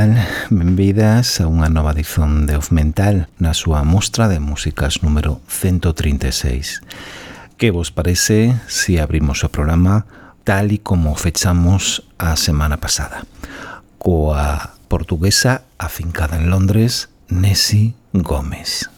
tal? Benvidas a unha nova edición de Off Mental na súa mostra de músicas número 136. Que vos parece se si abrimos o programa tal e como fechamos a semana pasada? Coa portuguesa afincada en Londres, Nessie Gómez.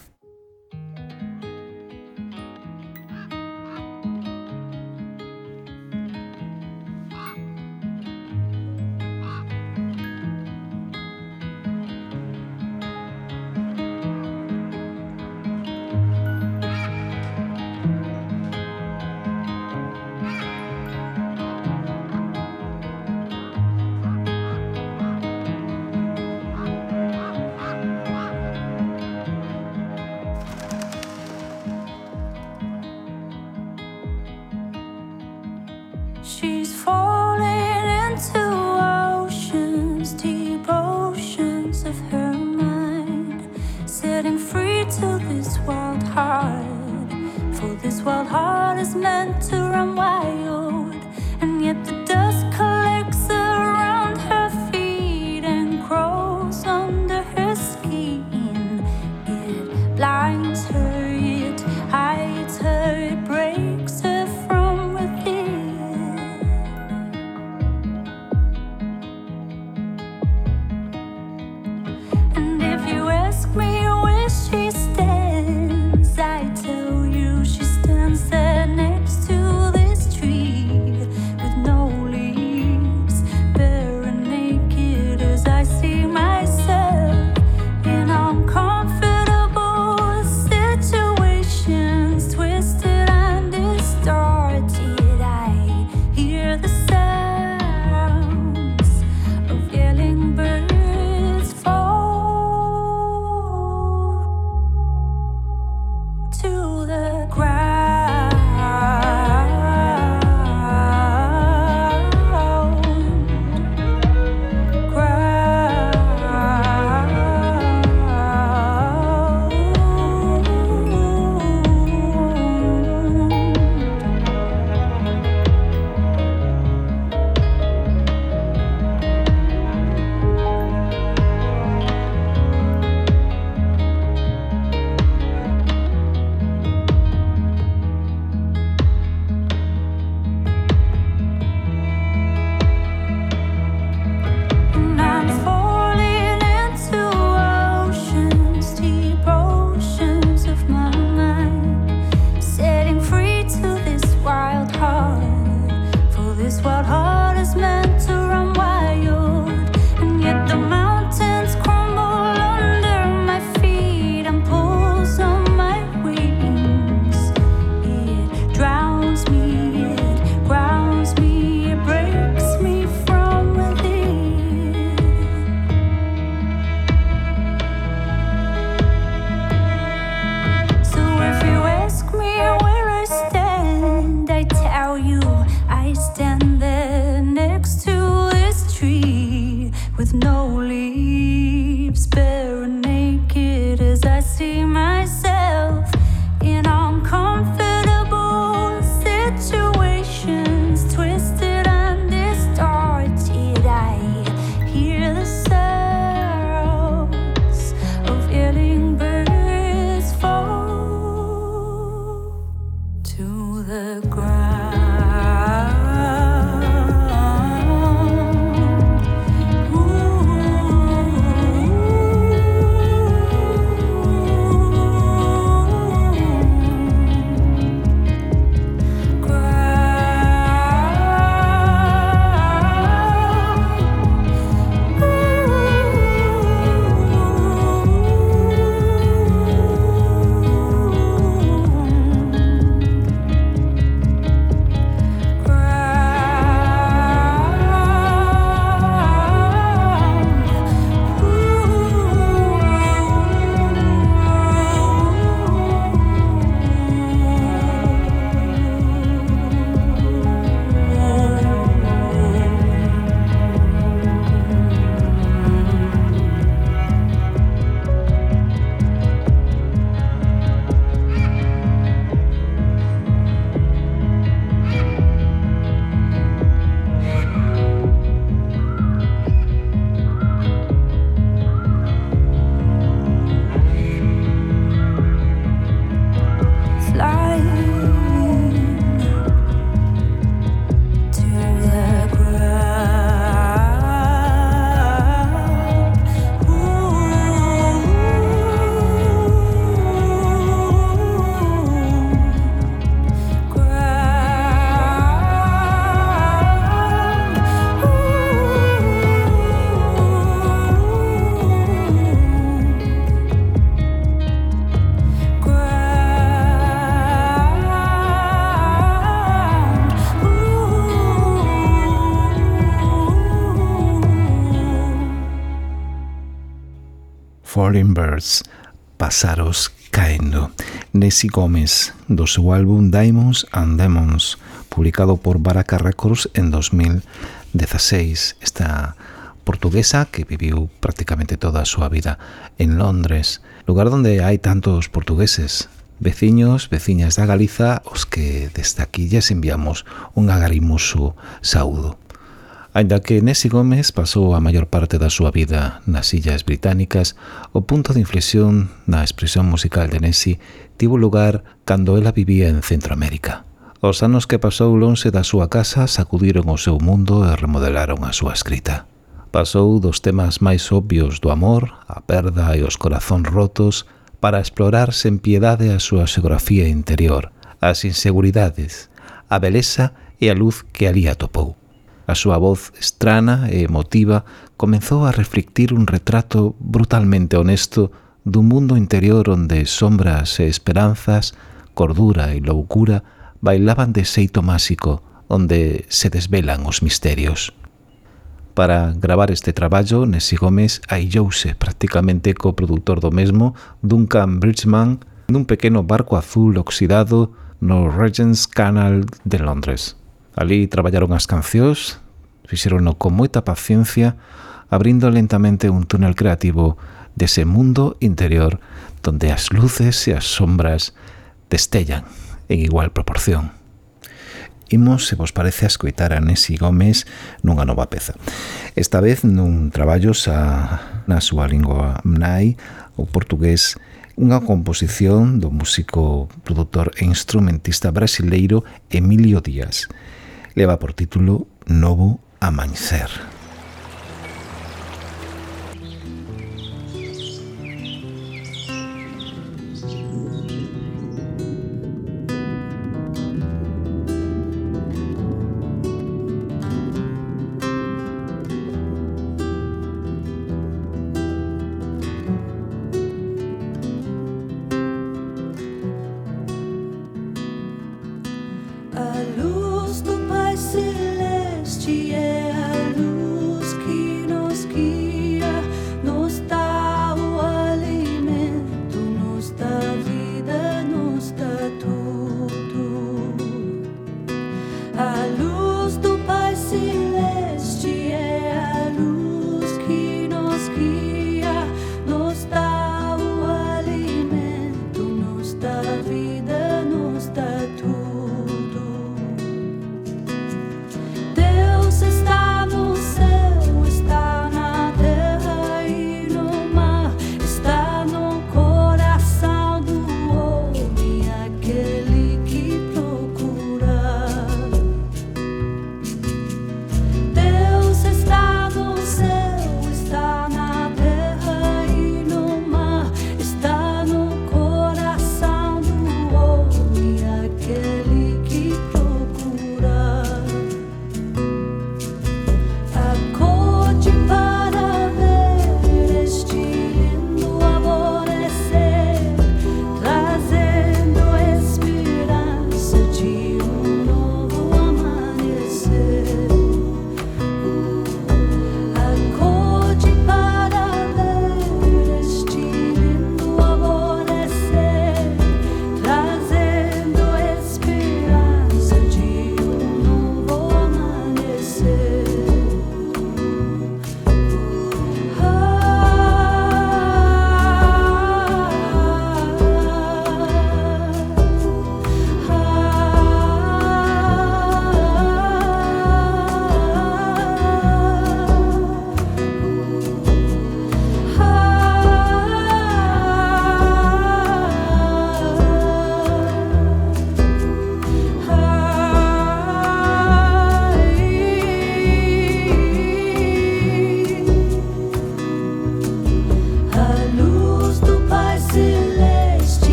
Falling Birds, Pasaros Caendo. Nessie Gómez, do seu álbum Diamonds and Demons, publicado por Baraka Records en 2016. Esta portuguesa que viviu prácticamente toda a súa vida en Londres, lugar onde hai tantos portugueses, veciños, veciñas da Galiza, os que desde aquí lles enviamos un agarimoso saúdo. Ainda que Nessie Gómez pasou a maior parte da súa vida nas illas británicas, o punto de inflexión na expresión musical de Nessie tivo lugar cando ela vivía en Centroamérica. Os anos que pasou lonxe da súa casa sacudiron o seu mundo e remodelaron a súa escrita. Pasou dos temas máis obvios do amor, a perda e os corazóns rotos, para explorar sen piedade a súa xeografía interior, as inseguridades, a beleza e a luz que ali atopou. A súa voz estrana e emotiva comenzou a reflectir un retrato brutalmente honesto dun mundo interior onde sombras e esperanzas, cordura e loucura bailaban de xeito máxico, onde se desvelan os misterios. Para gravar este traballo, Nessie Gómez aillouse prácticamente co produtor do mesmo, Duncan Bridgman, nun pequeno barco azul oxidado no Regent's Canal de Londres. Ali traballaron as cancións, fixeronlo con moita paciencia, abrindo lentamente un túnel creativo dese mundo interior donde as luces e as sombras destellan en igual proporción. Imos, se vos parece, a escoitar a Nessie Gómez nunha nova peza. Esta vez nun traballo xa na súa lingua mnai, o portugués, unha composición do músico, produtor e instrumentista brasileiro Emilio Díaz. Leva por título Novo Amanecer.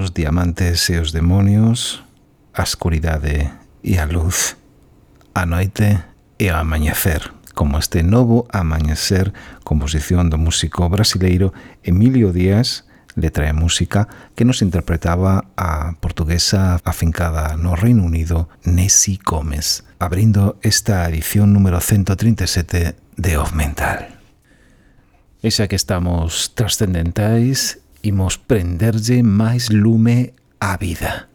os diamantes e os demonios, a escuridade e a luz, a noite e o amañecer, como este novo amañecer, composición do músico brasileiro Emilio Díaz, letra e música, que nos interpretaba a portuguesa afincada no Reino Unido, Nessie Gómez, abrindo esta edición número 137 de Off Mental. E xa que estamos trascendentais, imos prenderlle máis lume á vida.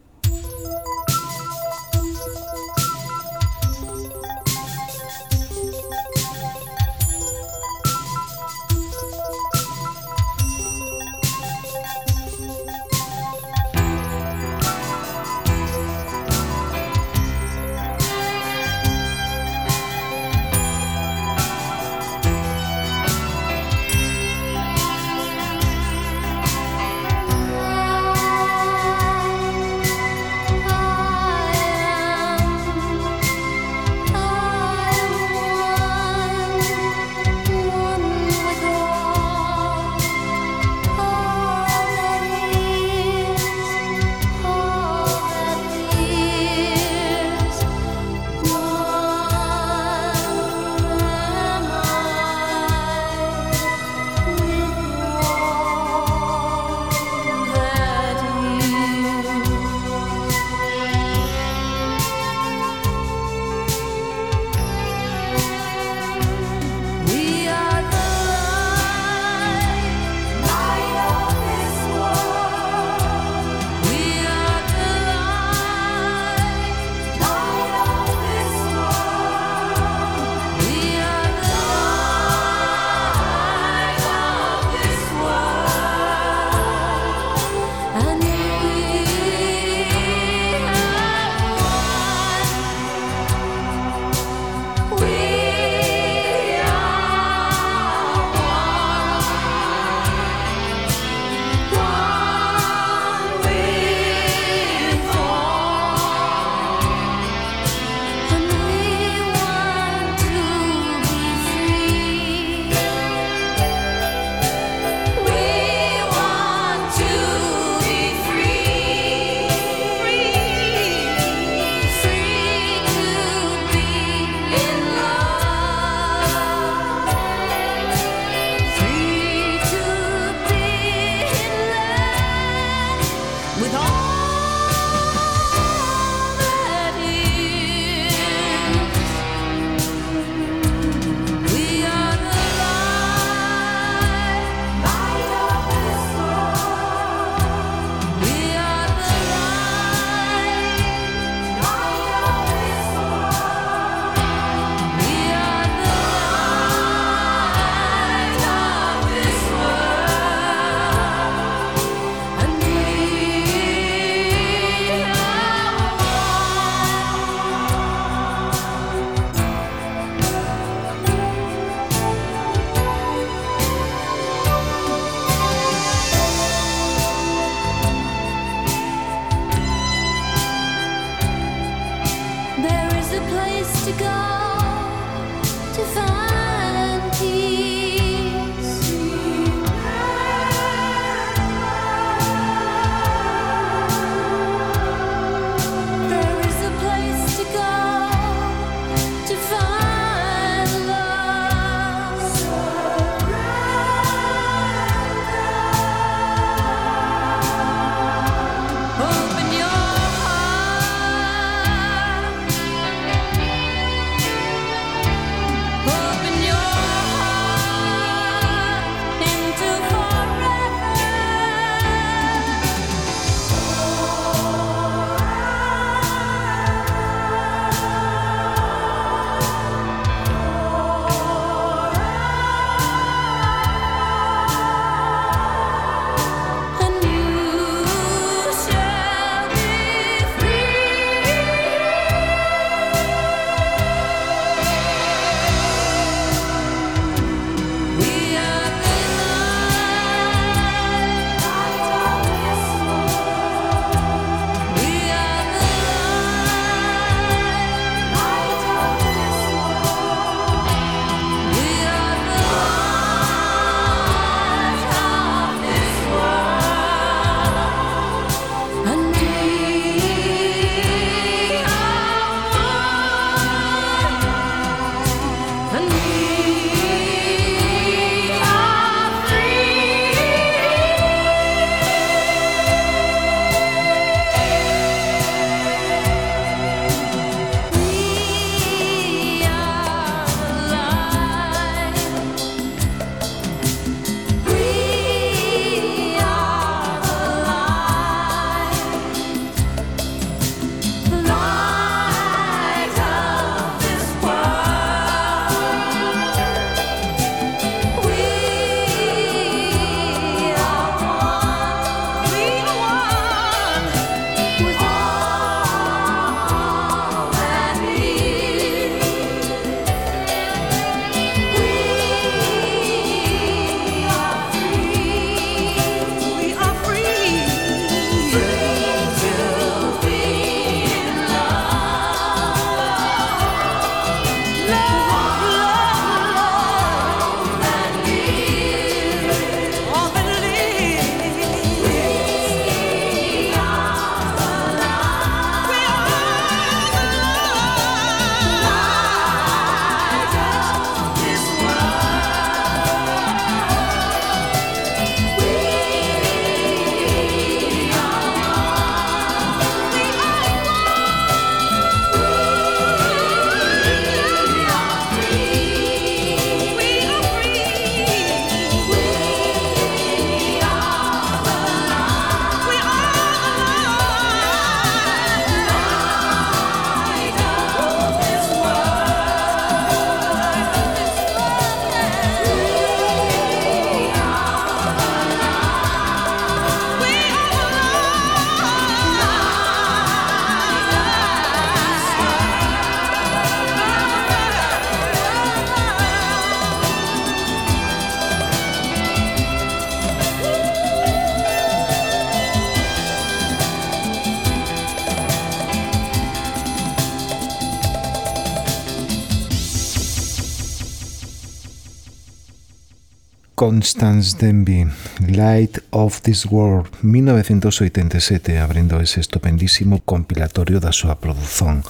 Constance Denby, Light of This World, 1987, abrindo ese estupendísimo compilatorio da súa produción.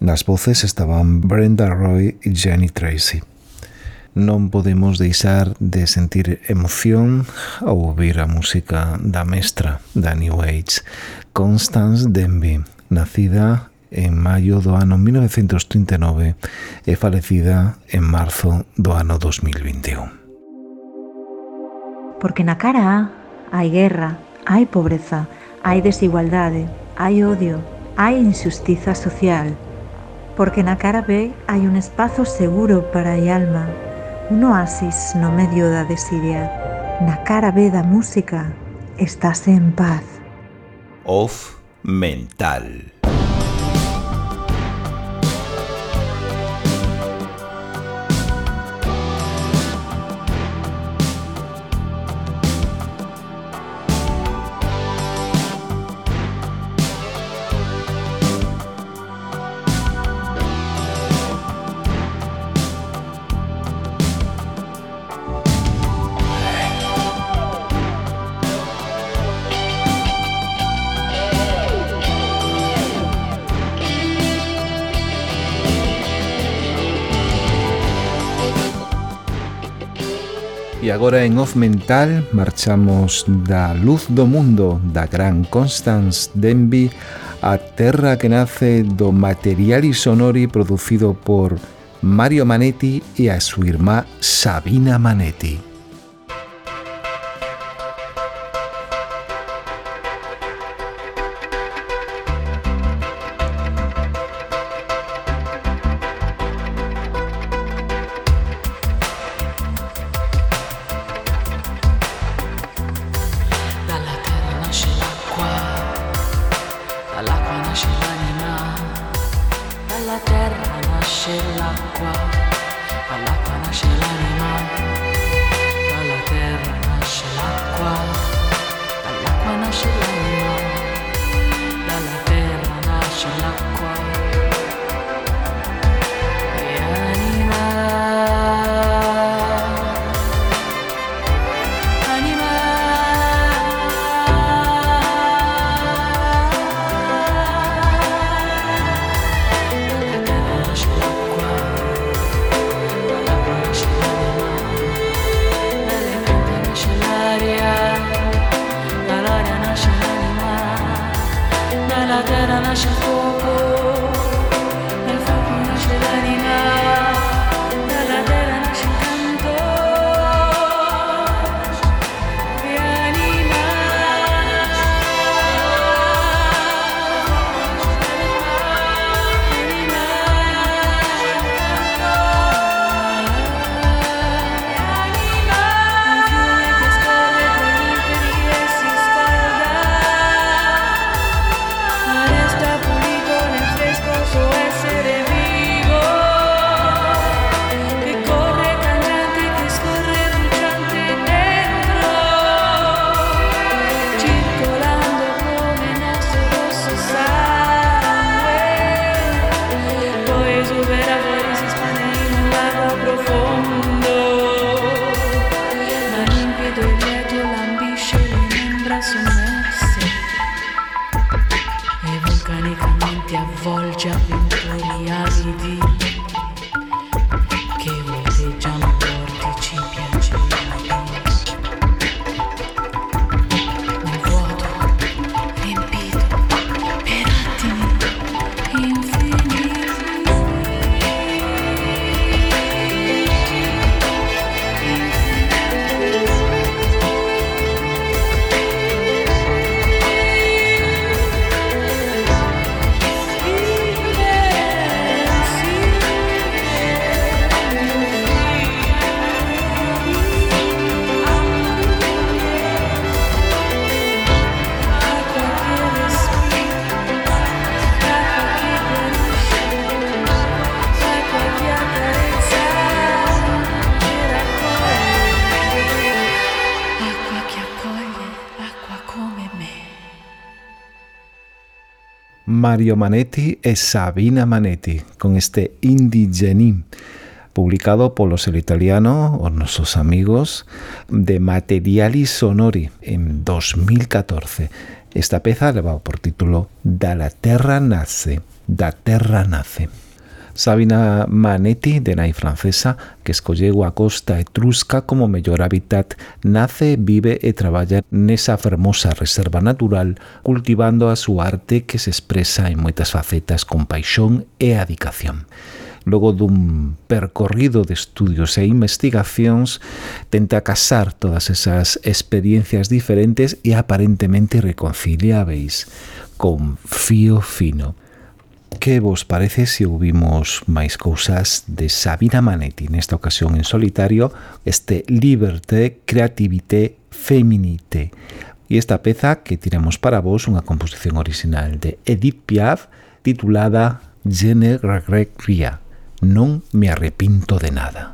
Nas voces estaban Brenda Roy e Jenny Tracy. Non podemos deixar de sentir emoción ao ouvir a música da mestra da New Age, Constance Denby, nacida en maio do ano 1939 e falecida en marzo do ano 2021. Porque na cara A hai guerra, hai pobreza, hai desigualdade, hai odio, hai injustiza social. Porque na cara B hai un espazo seguro para a alma, un oasis no medio da desidia. Na cara B da música estás en paz. Off mental. agora en Off Mental marchamos da luz do mundo da gran Constance Denby a terra que nace do material sonori producido por Mario Manetti e a súa irmá Sabina Manetti. aşık Mario Manetti e Sabina Manetti con este Indigeni publicado polos el italiano, os nosos amigos, de Materiali Sonori en 2014. Esta peza levaba por título Da la terra nace, da terra nace. Sabina Manetti, de nai francesa, que escolleu a costa etrusca como mellor hábitat, nace, vive e traballa nesa fermosa reserva natural, cultivando a súa arte que se expresa en moitas facetas con paixón e adicación logo dun percorrido de estudios e investigacións, tenta casar todas esas experiencias diferentes e aparentemente reconciliáveis con fío fino. Que vos parece se ouvimos máis cousas de Sabina Manetti nesta ocasión en solitario este Liberté, Creativité, Féminité e esta peza que tiramos para vos unha composición original de Edith Piaf titulada Je ne regret rien, non me arrepinto de nada.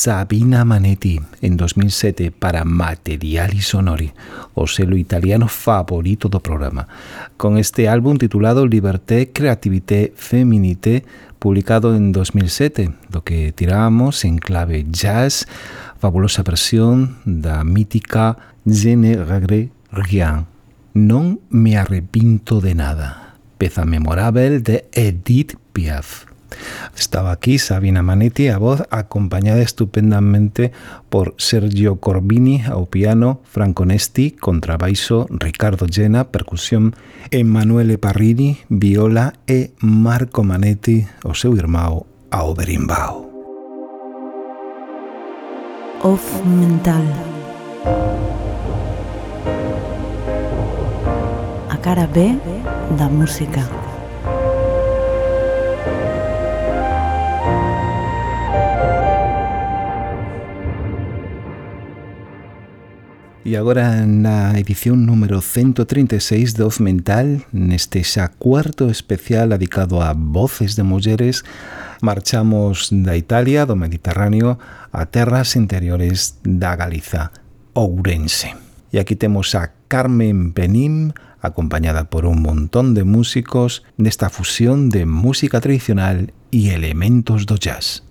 Sabina Manetti en 2007 para Materiali Sonori, o selo italiano favorito do programa, con este álbum titulado Liberté, Creativité, Feminité, publicado en 2007, do que tiramos en clave jazz, fabulosa versión da mítica Je ne regrette rien, non me arrepinto de nada, peza memorável de Edith Piaf. Estaba aquí Sabina Manetti a voz, acompañada estupendamente por Sergio Corbini ao piano, Franco Nesti, contrabaixo, Ricardo Llena, percusión, Emanuele Parrini, viola e Marco Manetti, o seu irmão, ao berimbau. Off mental. A cara B da música. E agora na edición número 136 de Oz Mental, neste xa cuarto especial dedicado a voces de mulleres, marchamos da Italia, do Mediterráneo, a terras interiores da Galiza, Ourense. E aquí temos a Carmen Penim, acompañada por un montón de músicos, nesta fusión de música tradicional e elementos do jazz.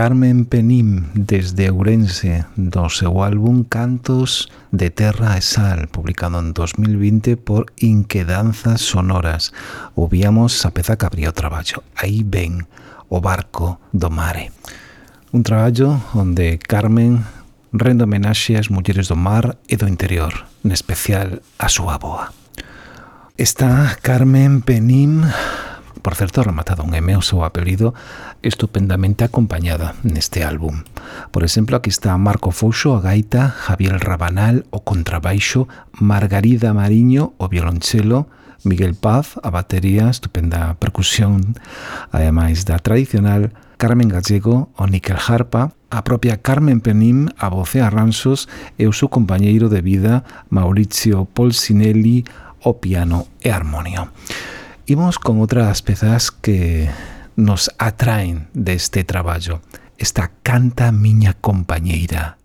Carmen Penim desde Ourense do seu álbum Cantos de Terra e Sal, publicado en 2020 por Inquedanzas Sonoras. Ouvíamos a peza que abría o traballo. Aí ven o barco do mare. Un traballo onde Carmen rende homenaxe ás mulleres do mar e do interior, en especial a súa boa. Está Carmen Penim por certo, rematado un M o seu apelido, estupendamente acompañada neste álbum. Por exemplo, aquí está Marco Fouxo, a gaita, Javier Rabanal, o contrabaixo, Margarida Mariño, o violonchelo, Miguel Paz, a batería, estupenda percusión, ademais da tradicional, Carmen Gallego, o níquel harpa, a propia Carmen Penim, a voce a ransos, e o seu compañeiro de vida, Maurizio Polsinelli, o piano e armonio. Imos con outras pezas que nos atraen deste traballo. Esta canta miña compañeira.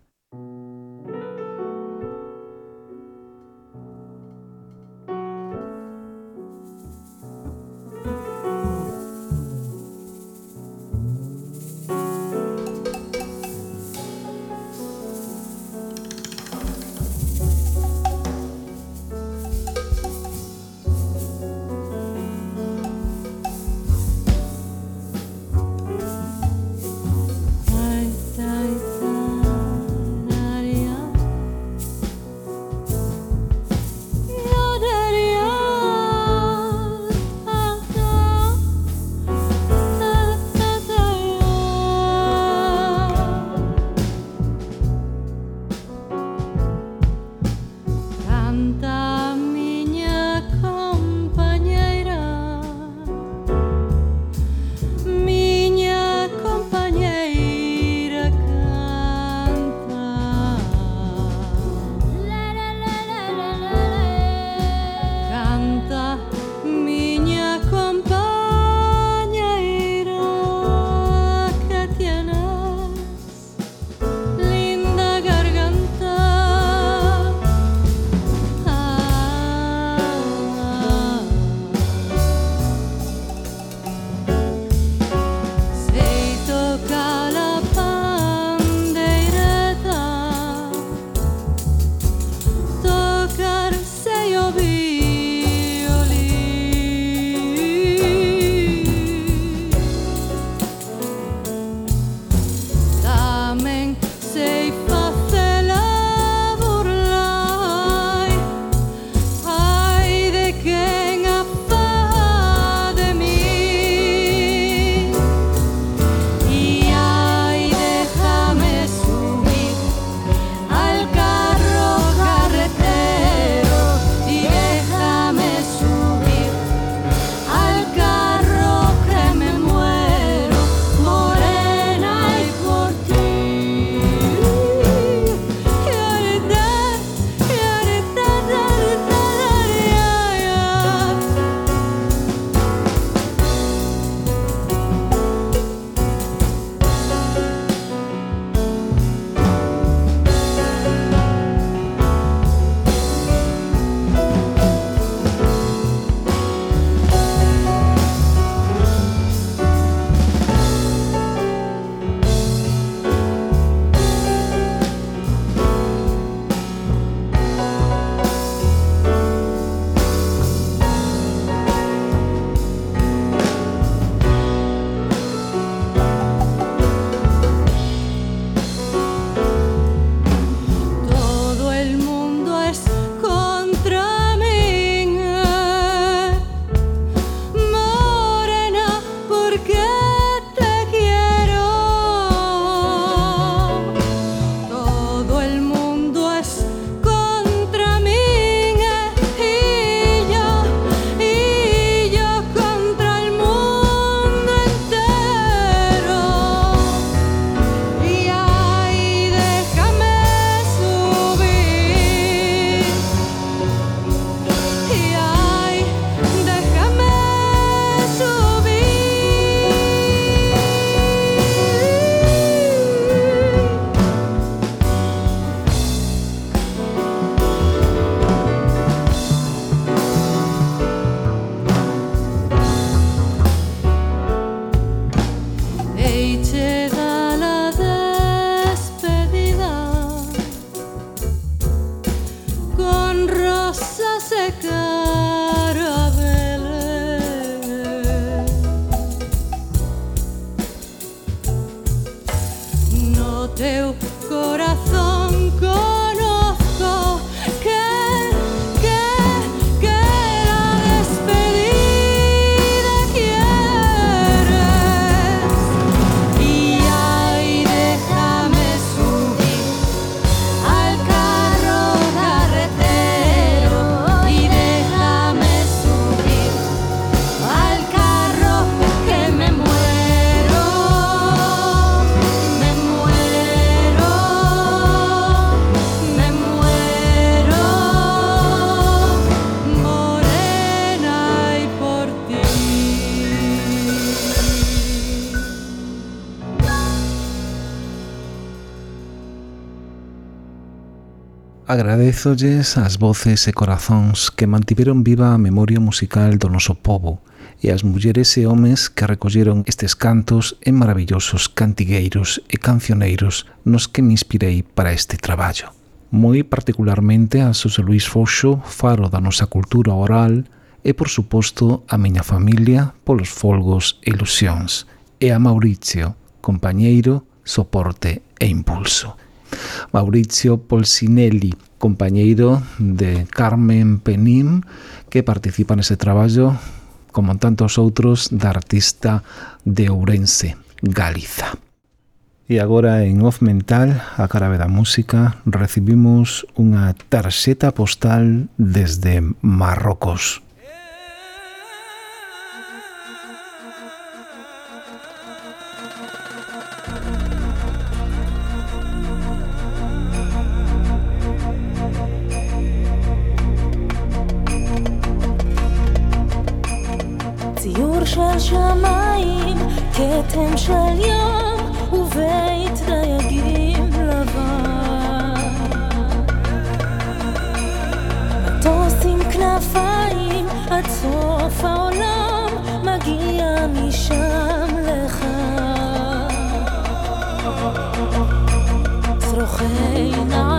Agradezolles as voces e corazóns que mantiveron viva a memoria musical do noso povo e as mulleres e homes que recolleron estes cantos en maravillosos cantigueiros e cancioneiros nos que me inspirei para este traballo. Moi particularmente a Xosé Luis Foxo, faro da nosa cultura oral, e, por suposto, a miña familia polos folgos e ilusións, e a Mauricio, compañeiro, soporte e impulso. Mauricio Polsinelli, compañeiro de Carmen Penim, que participa nese traballo como tantos outros da artista de Ourense, Galiza. E agora en Off Mental, a cara da música, recibimos unha tarxeta postal desde Marrocos. של שמיים, כתם של ים ובית דייגים לבן. מטוס עם כנפיים עד סוף העולם מגיע משם לך. צרוכי נעליים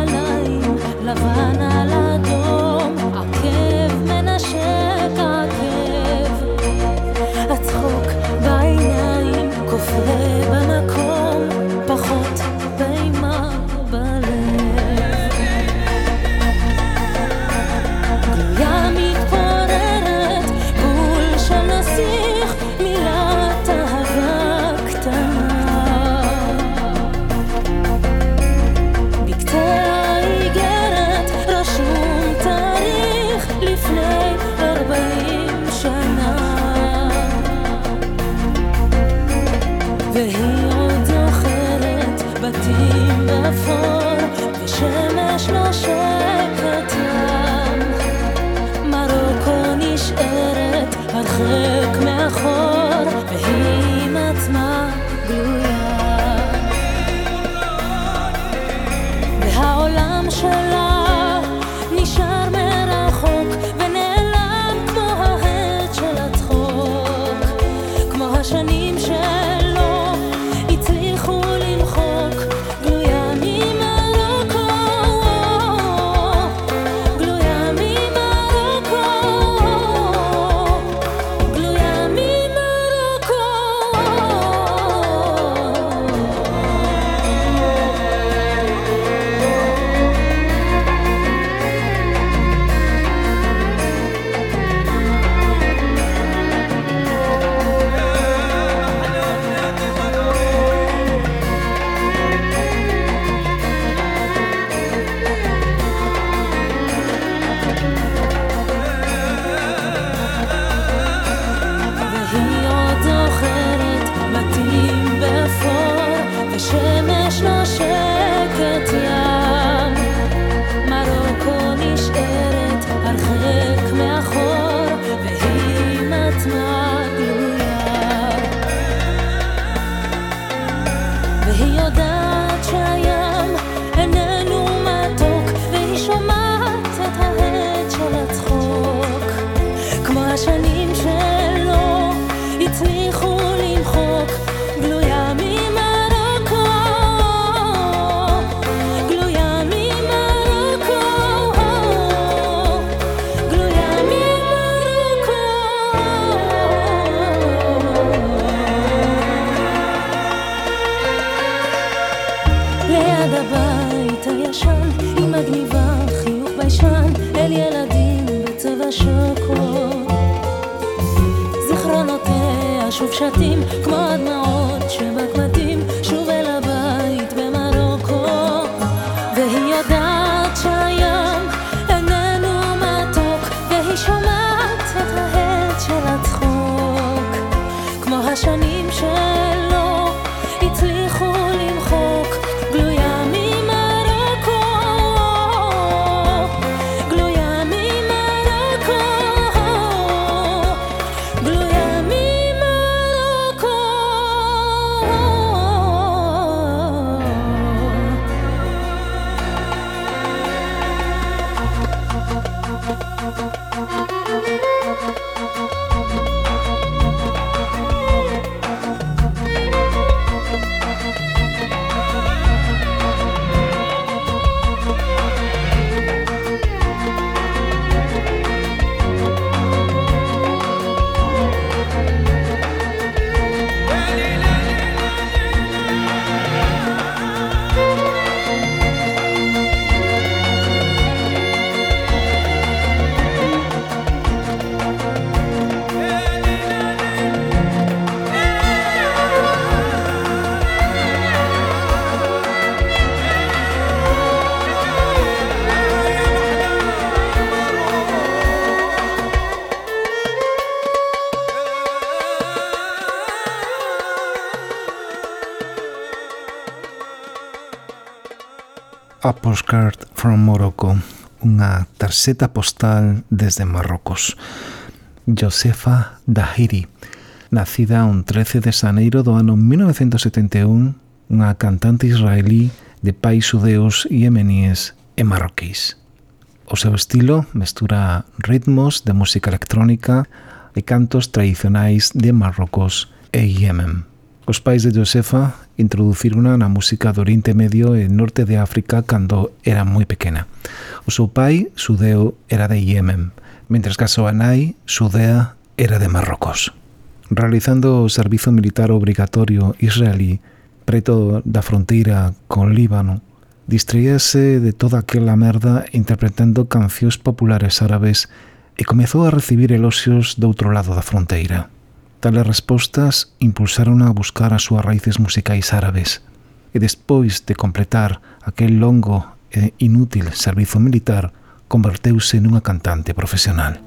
Postcard from Morocco, unha tarxeta postal desde Marrocos. Josefa Dahiri, nacida un 13 de xaneiro do ano 1971, unha cantante israelí de pais judeos yemeníes e marroquís. O seu estilo mestura ritmos de música electrónica e cantos tradicionais de Marrocos e Yemen. Os pais de Josefa introduciruna na música do Oriente Medio e Norte de África cando era moi pequena. O seu pai, Sudeo, era de Yemen, mentres que a súa nai, Sudea, era de Marrocos. Realizando o servizo militar obrigatorio israelí preto da fronteira con Líbano, distraíase de toda aquela merda interpretando cancións populares árabes e comezou a recibir eloxios do outro lado da fronteira tales respostas impulsaron a buscar as súas raíces musicais árabes e despois de completar aquel longo e inútil servizo militar converteuse nunha cantante profesional.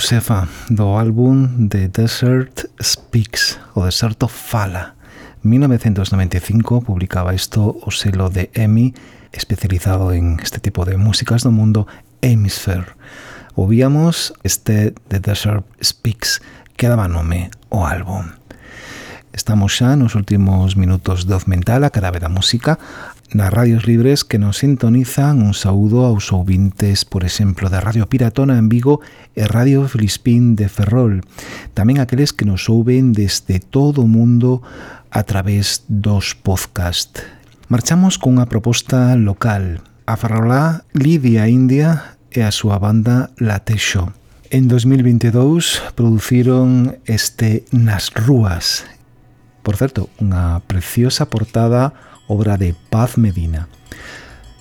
Josefa do álbum The Desert Speaks, o deserto fala. 1995 publicaba isto o selo de EMI especializado en este tipo de músicas do mundo Hemisphere. Ouvíamos este The Desert Speaks que daba nome ao álbum. Estamos xa nos últimos minutos de Ozmental a cara da música nas radios libres que nos sintonizan un saúdo aos ouvintes, por exemplo, da Radio Piratona en Vigo e Radio Filispín de Ferrol. Tamén aqueles que nos ouven desde todo o mundo a través dos podcast. Marchamos cunha proposta local. A Ferrolá, Lidia India e a súa banda Latexo. En 2022 produciron este Nas Rúas. Por certo, unha preciosa portada obra de Paz Medina.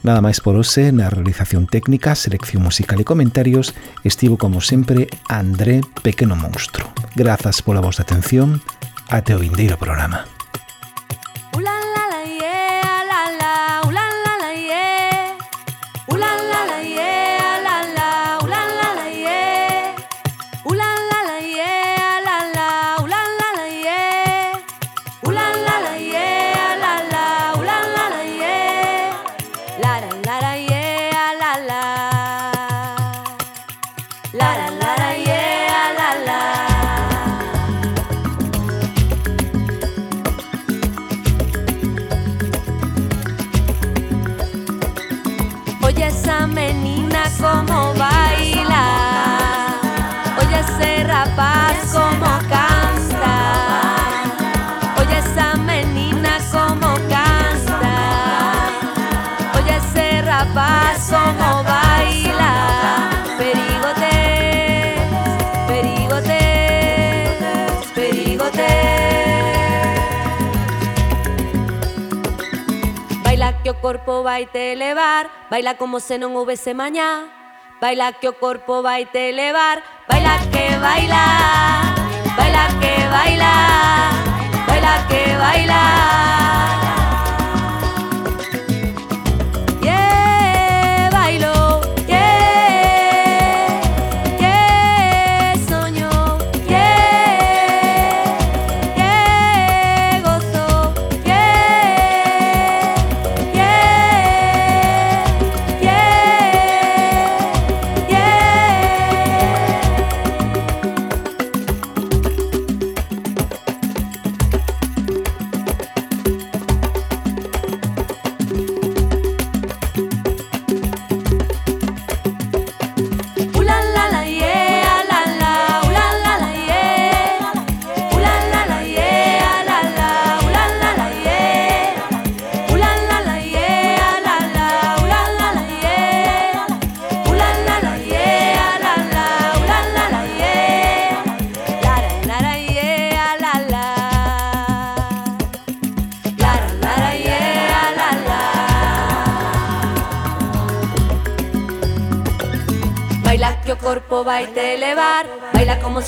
Nada máis por hoxe, na realización técnica, selección musical e comentarios, estivo como sempre André Pequeno Monstro. Grazas pola vosa atención, até o vindeiro programa. Corpo vai te elevar. Baila como se non houvese mañá. Baila que o corpo vai te elevar. Baila que baila. Baila que baila. Baila que baila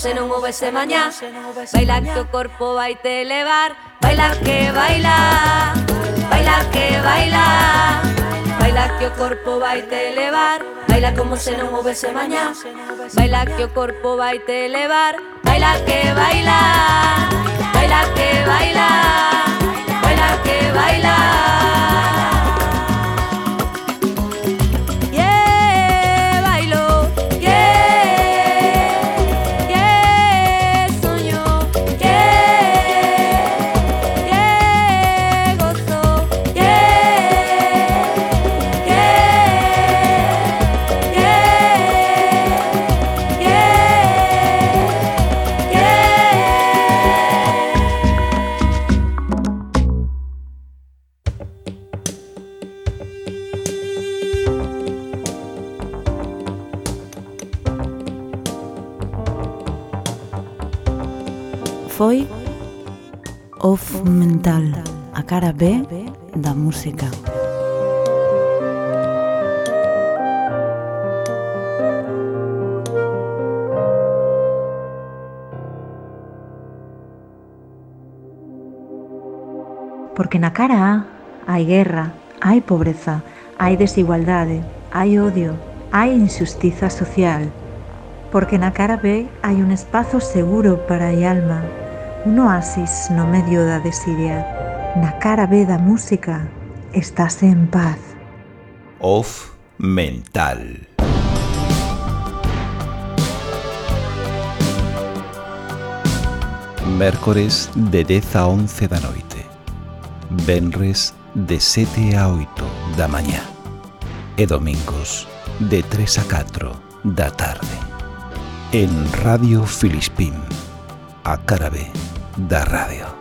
se non houvese mañá. Baila que o corpo vai te levar Baila que baila. Baila que baila. Baila que o corpo vai te levar Baila como se non houvese mañá. Baila que o corpo vai te levar Baila que baila. Baila que baila. Baila que baila. Foi Off Mental, a cara B da música. Porque na cara A hai guerra, hai pobreza, hai desigualdade, hai odio, hai injustiza social. porque na cara B hai un espazo seguro para a alma, un oasis no medio da desidia. Na cara B da música, estás en paz. Off mental. Mércores de 10 a 11 da noite. Venres de 7 a 8 da mañá. E domingos de 3 a 4 da tarde. En Radio Filispín a cara da radio.